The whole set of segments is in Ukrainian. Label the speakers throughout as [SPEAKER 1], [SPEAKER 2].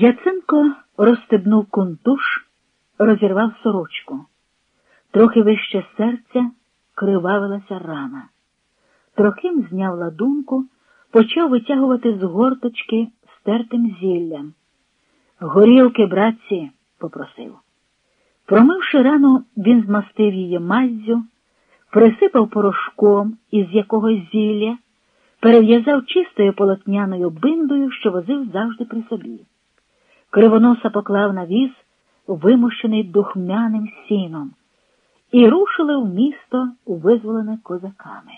[SPEAKER 1] Яценко розстебнув кунтуш, розірвав сорочку. Трохи вище серця кривавилася рана. Трохим зняв ладунку, почав витягувати з горточки стертим зіллям. Горілки, братці, попросив. Промивши рану, він змастив її маззю, присипав порошком із якогось зілля, перев'язав чистою полотняною биндою, що возив завжди при собі. Кривоноса поклав на віз, вимущений духмяним сіном, і рушили в місто, визволене козаками.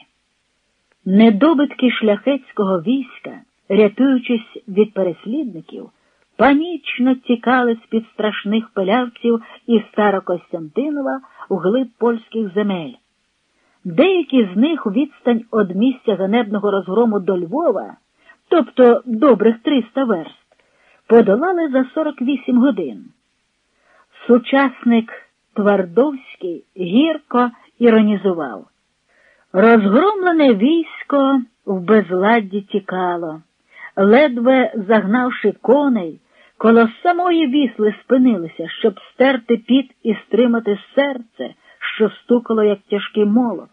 [SPEAKER 1] Недобитки шляхетського війська, рятуючись від переслідників, панічно тікали з-під страшних пилявців із Старокостянтинова у глиб польських земель. Деякі з них у відстань від місця ганебного розгрому до Львова, тобто добрих 300 верст, подолали за 48 годин. Сучасник Твардовський гірко іронізував. Розгромлене військо в безладді тікало, ледве загнавши коней, коло самої вісли спинилися, щоб стерти піт і стримати серце, що стукало, як тяжкий молот.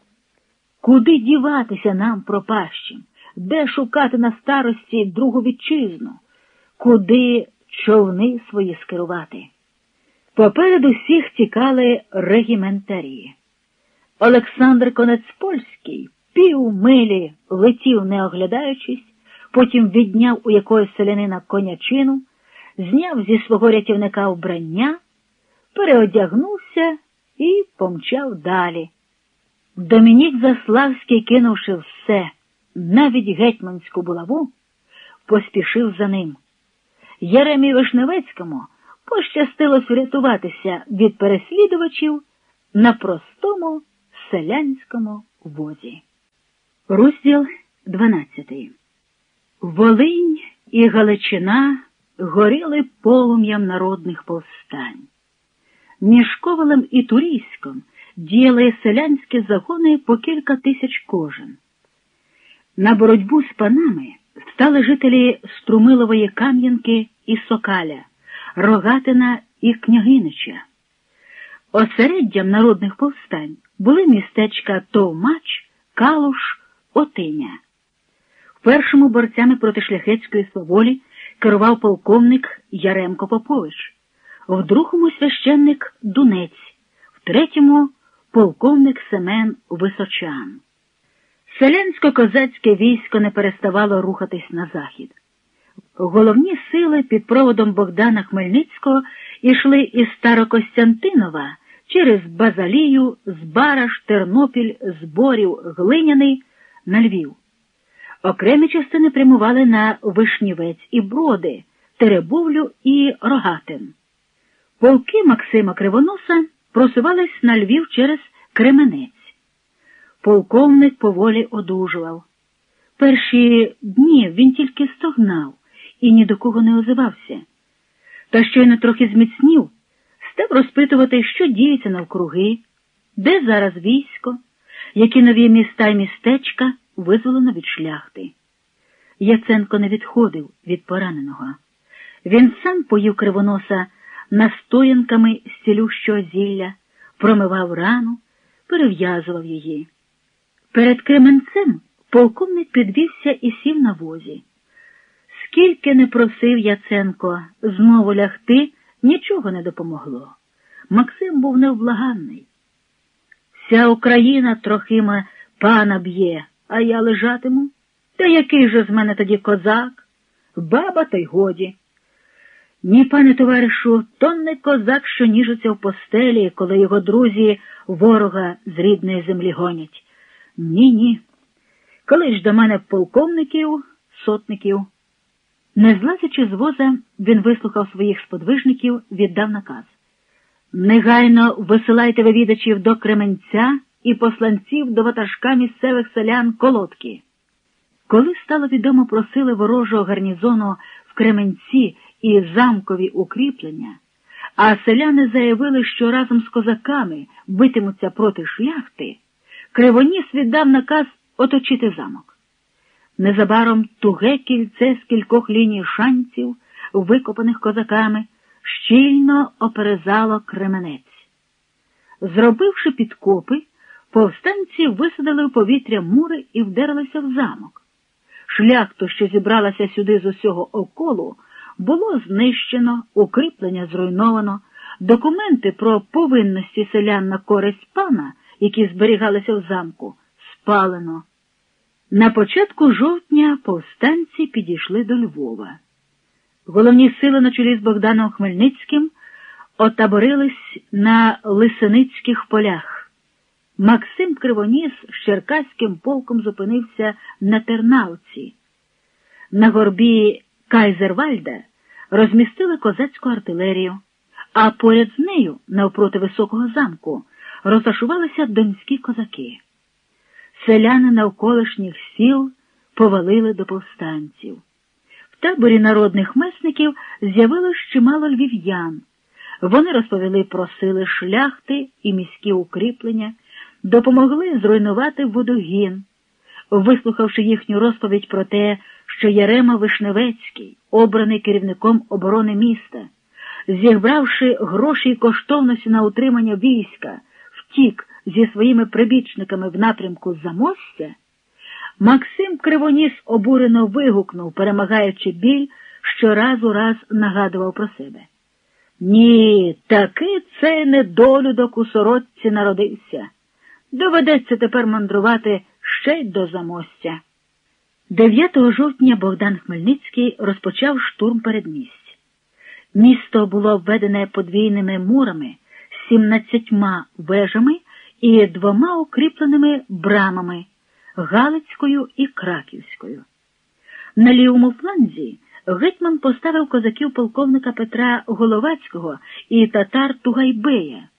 [SPEAKER 1] Куди діватися нам, пропащим? Де шукати на старості другу вітчизну? Куди човни свої скерувати? Попереду всіх тікали регіментарі. Олександр Конець Польський півмилі летів, не оглядаючись, потім відняв у якогось селянина конячину, зняв зі свого рятівника вбрання, переодягнувся і помчав далі. Домінік Заславський, кинувши все, навіть гетьманську булаву, поспішив за ним. Єремі Вишневецькому пощастилось врятуватися від переслідувачів на простому селянському возі. Розділ 12 Волинь і Галичина горіли полум'ям народних повстань. Між Ковалем і Турійськом діяли селянські загони по кілька тисяч кожен. На боротьбу з панами стали жителі Струмилової Кам'янки і Сокаля, Рогатина і Княгинича. Осереддям народних повстань були містечка Товмач, Калуш, Отиня. В першому борцями проти шляхетської сваволі керував полковник Яремко Попович, в другому священник Дунець, в третьому полковник Семен Височан. Селянсько-козацьке військо не переставало рухатись на захід. Головні сили під проводом Богдана Хмельницького йшли із Старокостянтинова через Базалію, Збараш, Тернопіль, Зборів, Глиняний на Львів. Окремі частини прямували на Вишнівець і Броди, Теребовлю і Рогатин. Полки Максима Кривоноса просувались на Львів через Кременець. Полковник поволі одужував. Перші дні він тільки стогнав і ні до кого не озивався. Та щойно трохи зміцнів, став розпитувати, що діється навкруги, де зараз військо, які нові міста й містечка визволено від шляхти. Яценко не відходив від пораненого. Він сам поїв кривоноса настоянками з цілющого зілля, промивав рану, перев'язував її. Перед Кременцем полковник підвівся і сів на возі. Скільки не просив Яценко знову лягти, нічого не допомогло. Максим був невблаганний. Вся Україна трохима пана б'є, а я лежатиму. Та який же з мене тоді козак? Баба, та й годі. Ні, пане товаришу, то не козак, що ніжиться в постелі, коли його друзі ворога з рідної землі гонять. Ні, ні. Коли ж до мене полковників, сотників. Не злазячи з воза, він вислухав своїх сподвижників, віддав наказ. Негайно висилайте вивідачів до Кременця і посланців до ватажка місцевих селян Колодки. Коли стало відомо про сили ворожого гарнізону в Кременці і замкові укріплення, а селяни заявили, що разом з козаками битимуться проти шляхти, Кривоніс віддав наказ оточити замок. Незабаром туге кільце з кількох ліній шанців викопаних козаками, щільно оперезало Кременець. Зробивши підкопи, повстанці висадили в повітря мури і вдерлися в замок. Шляхту, що зібралася сюди з усього околу, було знищено, укріплення зруйновано, документи про повинності селян на користь пана, які зберігалися в замку, спалено. На початку жовтня повстанці підійшли до Львова. Головні сили на чолі з Богданом Хмельницьким отаборились на Лисиницьких полях. Максим Кривоніс з Черкаським полком зупинився на Тернауці. На горбі Кайзервальда розмістили козацьку артилерію, а поряд з нею, навпроти високого замку, розташувалися донські козаки. Селяни навколишніх сіл повалили до повстанців. В таборі народних месників з'явилось чимало львів'ян. Вони розповіли про сили шляхти і міські укріплення, допомогли зруйнувати водогін, вислухавши їхню розповідь про те, що Ярема Вишневецький, обраний керівником оборони міста, зібравши гроші й коштовності на утримання війська, втік зі своїми прибічниками в напрямку Замостя, Максим Кривоніс обурено вигукнув, перемагаючи біль, що раз у раз нагадував про себе. Ні, таки цей недолюдок у сорочці народився. Доведеться тепер мандрувати ще й до замостя. 9 жовтня Богдан Хмельницький розпочав штурм передмість. Місто було обведене подвійними мурами, сімнадцятьма вежами і двома укріпленими брамами Галицькою і Краківською. На лівому фланзі гетьман поставив козаків полковника Петра Головацького і татар Тугайбея.